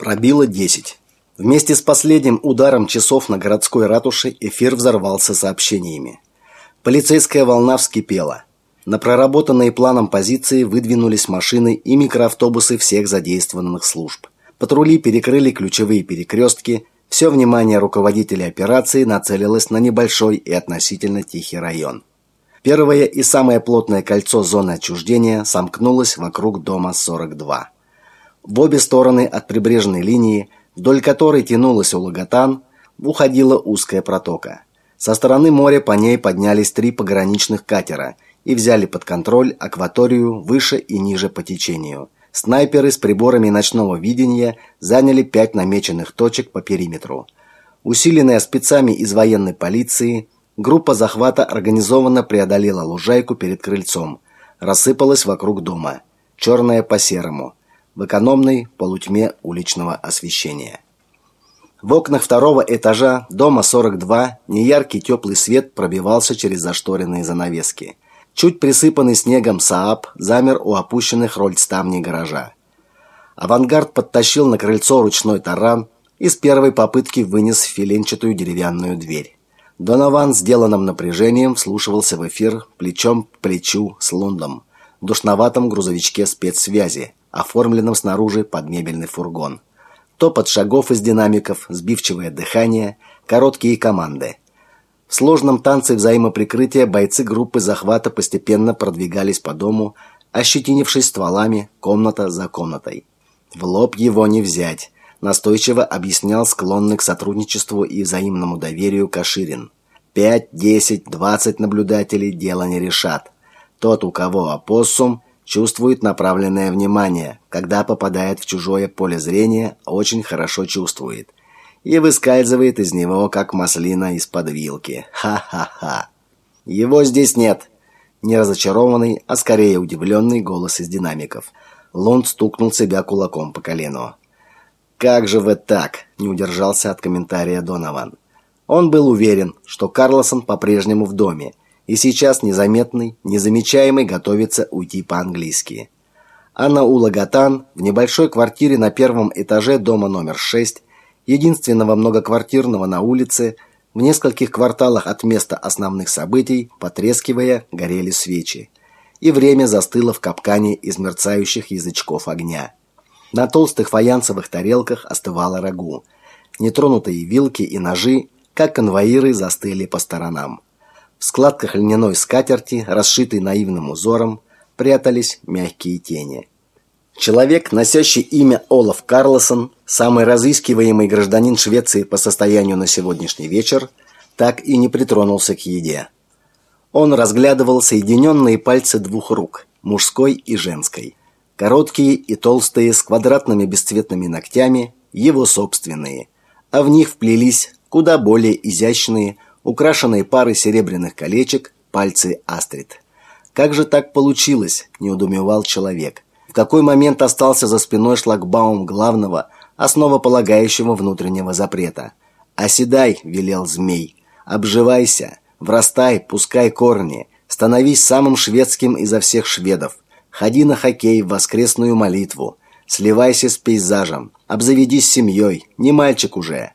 Пробило десять. Вместе с последним ударом часов на городской ратуше эфир взорвался сообщениями. Полицейская волна вскипела. На проработанные планом позиции выдвинулись машины и микроавтобусы всех задействованных служб. Патрули перекрыли ключевые перекрестки, все внимание руководителя операции нацелилось на небольшой и относительно тихий район. Первое и самое плотное кольцо зоны отчуждения сомкнулось вокруг дома 42. В обе стороны от прибрежной линии, вдоль которой тянулась Улагатан, уходила узкая протока. Со стороны моря по ней поднялись три пограничных катера и взяли под контроль акваторию выше и ниже по течению. Снайперы с приборами ночного видения заняли пять намеченных точек по периметру. Усиленная спецами из военной полиции, группа захвата организованно преодолела лужайку перед крыльцом, рассыпалась вокруг дома, черная по серому – в экономной полутьме уличного освещения. В окнах второго этажа дома 42 неяркий теплый свет пробивался через зашторенные занавески. Чуть присыпанный снегом Сааб замер у опущенных рольдставней гаража. Авангард подтащил на крыльцо ручной таран и с первой попытки вынес филенчатую деревянную дверь. Донован, сделанным напряжением, вслушивался в эфир плечом к плечу с Лундом душноватом грузовичке спецсвязи, оформленном снаружи под мебельный фургон. Топот шагов из динамиков, сбивчивое дыхание, короткие команды. В сложном танце взаимоприкрытия бойцы группы захвата постепенно продвигались по дому, ощетинившись стволами комната за комнатой. В лоб его не взять, настойчиво объяснял склонный к сотрудничеству и взаимному доверию Каширин. Пять, десять, двадцать наблюдателей дело не решат. Тот, у кого опоссум, чувствует направленное внимание, когда попадает в чужое поле зрения, очень хорошо чувствует и выскальзывает из него как маслина из-под вилки. Ха-ха-ха. Его здесь нет. Не разочарованный, а скорее удивленный голос из динамиков. Лунд стукнул себя кулаком по колену. Как же вы так? не удержался от комментария Донован. Он был уверен, что Карлосон по-прежнему в доме и сейчас незаметный, незамечаемый готовится уйти по-английски. Анна Улагатан в небольшой квартире на первом этаже дома номер 6, единственного многоквартирного на улице, в нескольких кварталах от места основных событий, потрескивая, горели свечи. И время застыло в капкане из мерцающих язычков огня. На толстых фаянсовых тарелках остывало рагу. Нетронутые вилки и ножи, как конвоиры, застыли по сторонам. В складках льняной скатерти, расшитой наивным узором, прятались мягкие тени. Человек, носящий имя Олаф Карлсон, самый разыскиваемый гражданин Швеции по состоянию на сегодняшний вечер, так и не притронулся к еде. Он разглядывал соединенные пальцы двух рук, мужской и женской. Короткие и толстые, с квадратными бесцветными ногтями, его собственные, а в них вплелись куда более изящные, украшенные парой серебряных колечек, пальцы Астрид. Как же так получилось, не удумевал человек. В какой момент остался за спиной шлагбаум главного, основополагающего внутреннего запрета? «Оседай», — велел змей, — «обживайся, врастай, пускай корни, становись самым шведским изо всех шведов, ходи на хоккей в воскресную молитву, сливайся с пейзажем, обзаведись семьей, не мальчик уже,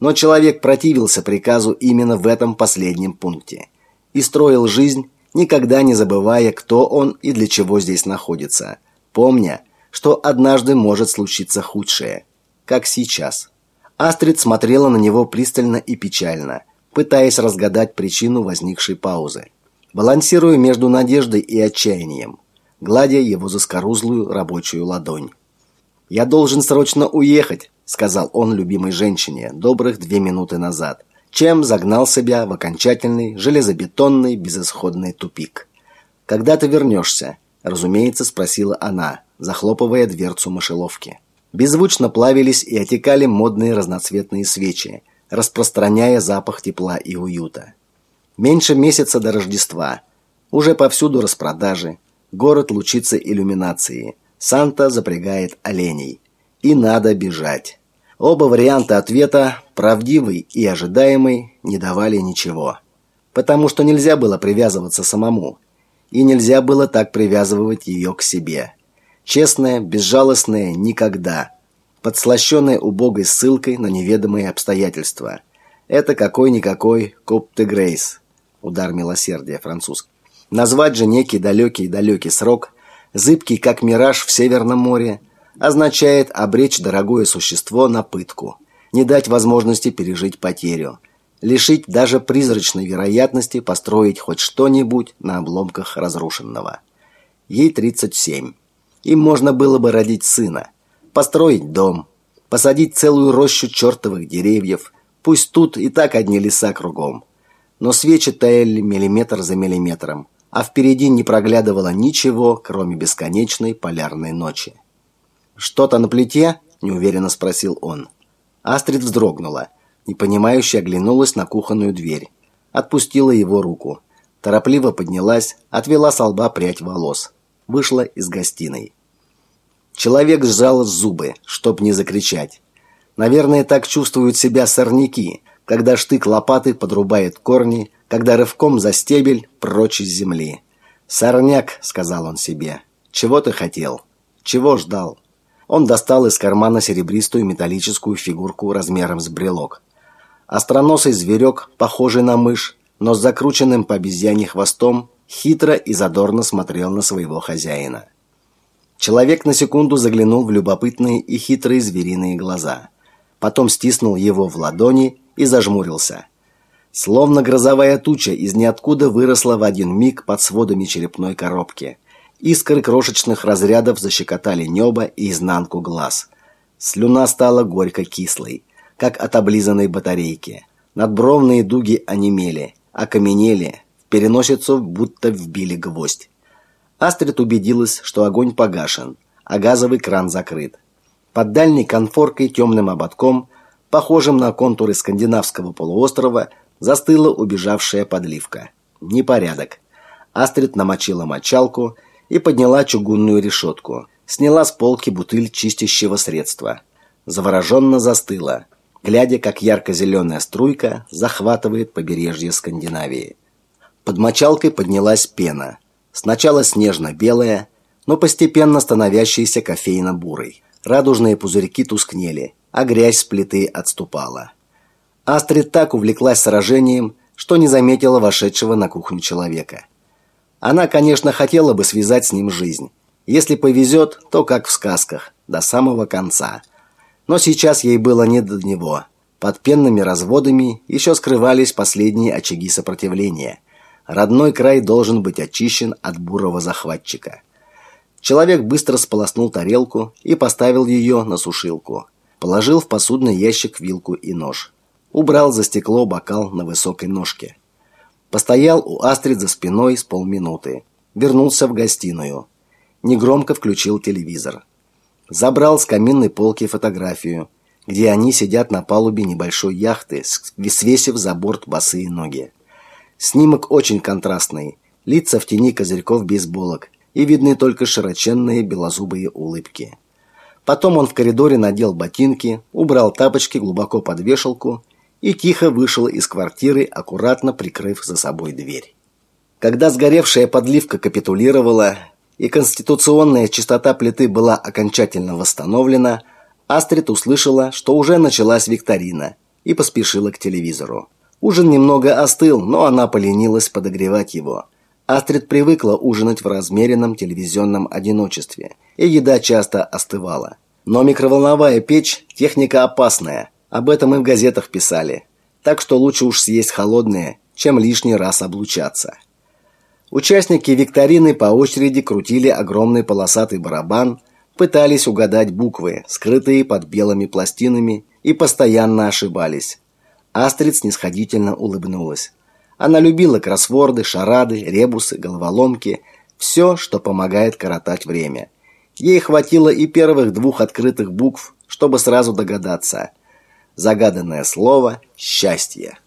но человек противился приказу именно в этом последнем пункте и строил жизнь, никогда не забывая, кто он и для чего здесь находится, помня, что однажды может случиться худшее, как сейчас. Астрид смотрела на него пристально и печально, пытаясь разгадать причину возникшей паузы, балансируя между надеждой и отчаянием, гладя его заскорузлую рабочую ладонь. «Я должен срочно уехать», сказал он любимой женщине добрых две минуты назад, чем загнал себя в окончательный железобетонный безысходный тупик. Когда ты вернешься?» – разумеется, спросила она, захлопывая дверцу мышеловки. Беззвучно плавились и отекали модные разноцветные свечи, распространяя запах тепла и уюта. Меньше месяца до Рождества. Уже повсюду распродажи. Город лучится иллюминацией. Санта запрягает оленей. И надо бежать. Оба варианта ответа, правдивый и ожидаемый, не давали ничего. Потому что нельзя было привязываться самому. И нельзя было так привязывать ее к себе. Честная, безжалостная никогда. подслащенная убогой ссылкой на неведомые обстоятельства. Это какой-никакой Коп де Грейс, удар милосердия французский. Назвать же некий далекий-далекий срок, зыбкий как мираж в Северном море, означает обречь дорогое существо на пытку, не дать возможности пережить потерю, лишить даже призрачной вероятности построить хоть что-нибудь на обломках разрушенного. Ей 37. Им можно было бы родить сына, построить дом, посадить целую рощу чертовых деревьев, пусть тут и так одни леса кругом. Но свечи таяли миллиметр за миллиметром, а впереди не проглядывало ничего, кроме бесконечной полярной ночи. «Что-то на плите?» – неуверенно спросил он. Астрид вздрогнула, непонимающе оглянулась на кухонную дверь, отпустила его руку, торопливо поднялась, отвела с лба прядь волос, вышла из гостиной. Человек сжал зубы, чтоб не закричать. Наверное, так чувствуют себя сорняки, когда штык лопаты подрубает корни, когда рывком за стебель прочь из земли. «Сорняк», — сказал он себе, — «чего ты хотел? Чего ждал?» Он достал из кармана серебристую металлическую фигурку размером с брелок. Остроносый зверек, похожий на мышь, но с закрученным по обезьяне хвостом, хитро и задорно смотрел на своего хозяина. Человек на секунду заглянул в любопытные и хитрые звериные глаза. Потом стиснул его в ладони и зажмурился. Словно грозовая туча из ниоткуда выросла в один миг под сводами черепной коробки. Искры крошечных разрядов защекотали небо и изнанку глаз. Слюна стала горько-кислой, как от облизанной батарейки. Надбровные дуги онемели, окаменели, в переносицу будто вбили гвоздь. Астрид убедилась, что огонь погашен, а газовый кран закрыт. Под дальней конфоркой темным ободком, похожим на контуры скандинавского полуострова, застыла убежавшая подливка. Непорядок. Астрид намочила мочалку и подняла чугунную решетку. Сняла с полки бутыль чистящего средства. Завороженно застыла, глядя, как ярко-зеленая струйка захватывает побережье Скандинавии. Под мочалкой поднялась пена – Сначала снежно-белая, но постепенно становящаяся кофейно-бурой. Радужные пузырьки тускнели, а грязь с плиты отступала. Астрид так увлеклась сражением, что не заметила вошедшего на кухню человека. Она, конечно, хотела бы связать с ним жизнь. Если повезет, то как в сказках, до самого конца. Но сейчас ей было не до него. Под пенными разводами еще скрывались последние очаги сопротивления – Родной край должен быть очищен от бурого захватчика. Человек быстро сполоснул тарелку и поставил ее на сушилку. Положил в посудный ящик вилку и нож. Убрал за стекло бокал на высокой ножке. Постоял у Астрид за спиной с полминуты. Вернулся в гостиную. Негромко включил телевизор. Забрал с каминной полки фотографию, где они сидят на палубе небольшой яхты, свесив за борт босые ноги. Снимок очень контрастный. Лица в тени козырьков бейсболок. И видны только широченные белозубые улыбки. Потом он в коридоре надел ботинки, убрал тапочки глубоко под вешалку и тихо вышел из квартиры, аккуратно прикрыв за собой дверь. Когда сгоревшая подливка капитулировала и конституционная чистота плиты была окончательно восстановлена, Астрид услышала, что уже началась викторина и поспешила к телевизору. Ужин немного остыл, но она поленилась подогревать его. Астрид привыкла ужинать в размеренном телевизионном одиночестве, и еда часто остывала. Но микроволновая печь – техника опасная, об этом и в газетах писали. Так что лучше уж съесть холодное, чем лишний раз облучаться. Участники викторины по очереди крутили огромный полосатый барабан, пытались угадать буквы, скрытые под белыми пластинами, и постоянно ошибались. Астрид снисходительно улыбнулась. Она любила кроссворды, шарады, ребусы, головоломки, все, что помогает коротать время. Ей хватило и первых двух открытых букв, чтобы сразу догадаться. Загаданное слово счастье.